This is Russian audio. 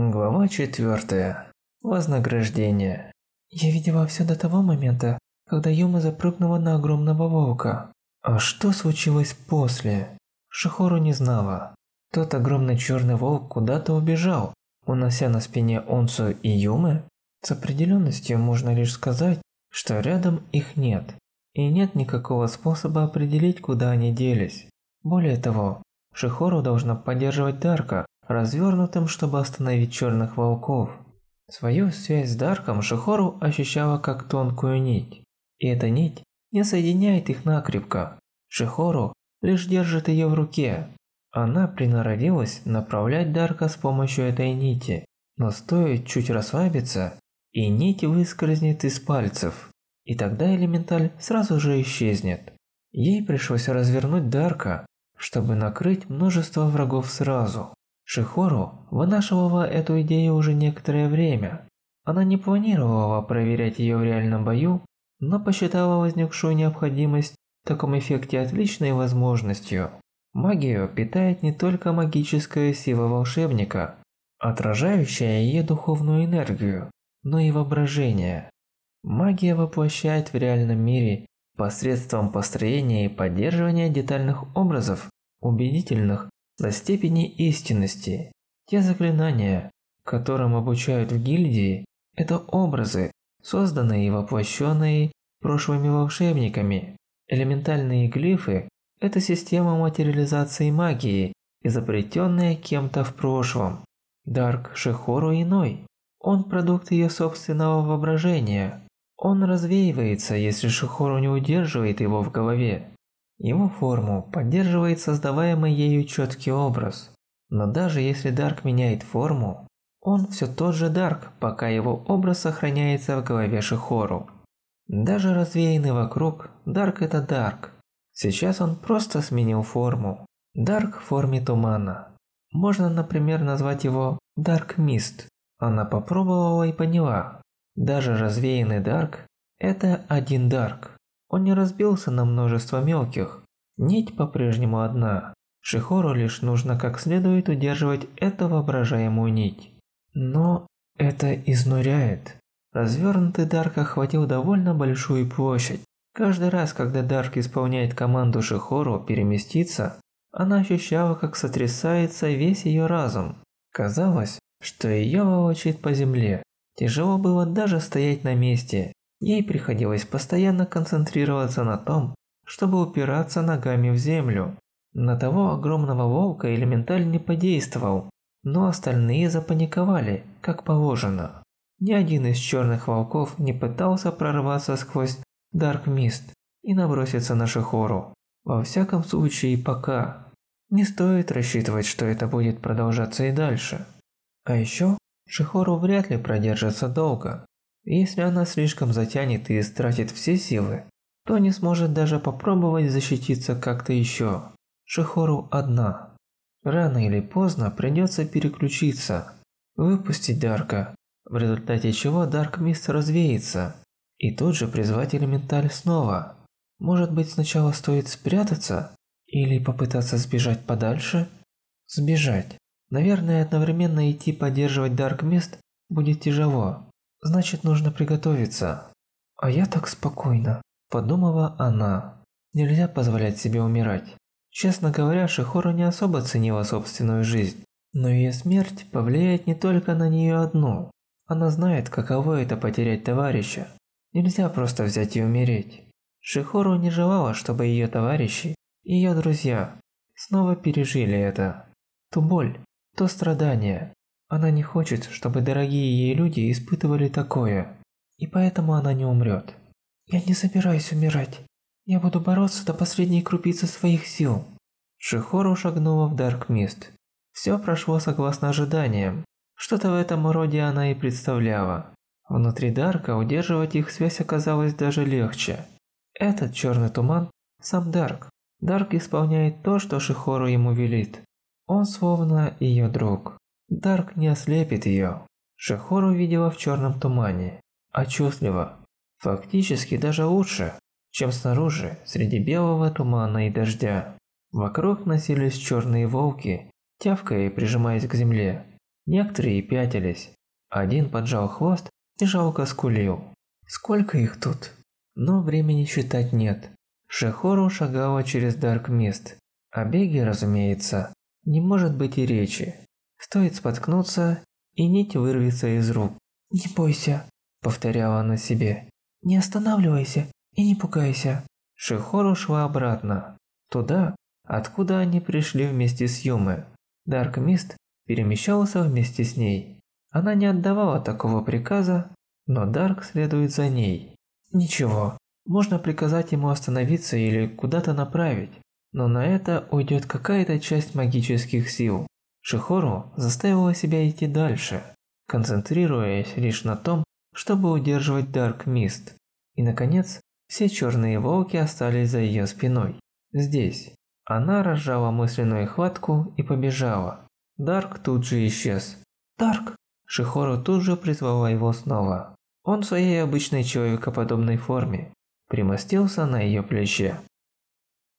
Глава 4. Вознаграждение. Я видела все до того момента, когда Юма запрыгнула на огромного волка. А что случилось после? Шихору не знала. Тот огромный черный волк куда-то убежал, унося на спине Онсу и Юмы. С определенностью можно лишь сказать, что рядом их нет. И нет никакого способа определить, куда они делись. Более того, Шихору должна поддерживать Дарка, развернутым, чтобы остановить черных волков. Свою связь с Дарком Шихору ощущала как тонкую нить. И эта нить не соединяет их накрепко. Шихору лишь держит ее в руке. Она приноровилась направлять Дарка с помощью этой нити. Но стоит чуть расслабиться, и нить выскользнет из пальцев. И тогда элементаль сразу же исчезнет. Ей пришлось развернуть Дарка, чтобы накрыть множество врагов сразу. Шихору вынашивала эту идею уже некоторое время. Она не планировала проверять ее в реальном бою, но посчитала возникшую необходимость в таком эффекте отличной возможностью. Магию питает не только магическая сила волшебника, отражающая ее духовную энергию, но и воображение. Магия воплощает в реальном мире посредством построения и поддерживания детальных образов, убедительных до степени истинности. Те заклинания, которым обучают в гильдии, это образы, созданные и воплощенные прошлыми волшебниками. Элементальные глифы – это система материализации магии, изобретенная кем-то в прошлом. Дарк Шехору иной. Он продукт ее собственного воображения. Он развеивается, если Шихору не удерживает его в голове. Его форму поддерживает создаваемый ею четкий образ. Но даже если Дарк меняет форму, он все тот же Дарк, пока его образ сохраняется в голове Шихору. Даже развеянный вокруг, Дарк это Дарк. Сейчас он просто сменил форму. Дарк в форме тумана. Можно, например, назвать его Дарк Мист. Она попробовала и поняла. Даже развеянный Дарк – это один Дарк. Он не разбился на множество мелких. Нить по-прежнему одна. Шихору лишь нужно как следует удерживать эту воображаемую нить. Но это изнуряет. Развернутый Дарк охватил довольно большую площадь. Каждый раз, когда Дарк исполняет команду Шихору переместиться, она ощущала, как сотрясается весь ее разум. Казалось, что ее волочит по земле. Тяжело было даже стоять на месте, Ей приходилось постоянно концентрироваться на том, чтобы упираться ногами в землю. На того огромного волка элементаль не подействовал, но остальные запаниковали, как положено. Ни один из черных волков не пытался прорваться сквозь Дарк Мист и наброситься на Шихору. Во всяком случае, пока. Не стоит рассчитывать, что это будет продолжаться и дальше. А еще Шихору вряд ли продержится долго. Если она слишком затянет и истратит все силы, то не сможет даже попробовать защититься как-то еще. Шихору одна. Рано или поздно придется переключиться, выпустить Дарка, в результате чего Дарк Мист развеется, и тут же призвать элементаль снова. Может быть сначала стоит спрятаться? Или попытаться сбежать подальше? Сбежать. Наверное, одновременно идти поддерживать Дарк Мист будет тяжело. Значит, нужно приготовиться. А я так спокойно, подумала она. Нельзя позволять себе умирать. Честно говоря, Шихору не особо ценила собственную жизнь. Но ее смерть повлияет не только на нее одну. Она знает, каково это потерять товарища. Нельзя просто взять и умереть. Шихору не желала, чтобы ее товарищи, ее друзья, снова пережили это. Ту боль, то страдание, она не хочет, чтобы дорогие ей люди испытывали такое, и поэтому она не умрет. Я не собираюсь умирать. Я буду бороться до последней крупицы своих сил. Шихору шагнула в Дарк Мист. Все прошло согласно ожиданиям. Что-то в этом роде она и представляла. Внутри Дарка удерживать их связь оказалось даже легче. Этот черный туман – сам Дарк. Дарк исполняет то, что Шихору ему велит. Он словно ее друг. Дарк не ослепит ее. Шахор увидела в черном тумане, а. Фактически даже лучше, чем снаружи, среди белого тумана и дождя. Вокруг носились черные волки, тявкая и прижимаясь к земле. Некоторые пятились. Один поджал хвост и жалко скулил. Сколько их тут? Но времени считать нет. Шехору шагала через Дарк Мист. О беге, разумеется, не может быть и речи. Стоит споткнуться, и нить вырвется из рук. «Не бойся», – повторяла она себе. «Не останавливайся и не пугайся». Шихору шла обратно, туда, откуда они пришли вместе с Юмы. Дарк Мист перемещался вместе с ней. Она не отдавала такого приказа, но Дарк следует за ней. Ничего, можно приказать ему остановиться или куда-то направить, но на это уйдет какая-то часть магических сил. Шихору заставила себя идти дальше, концентрируясь лишь на том, чтобы удерживать Дарк Мист. И наконец, все черные волки остались за ее спиной. Здесь. Она разжала мысленную хватку и побежала. Дарк тут же исчез. «Дарк!» Шихору тут же призвала его снова. Он в своей обычной человекоподобной форме примостился на ее плече.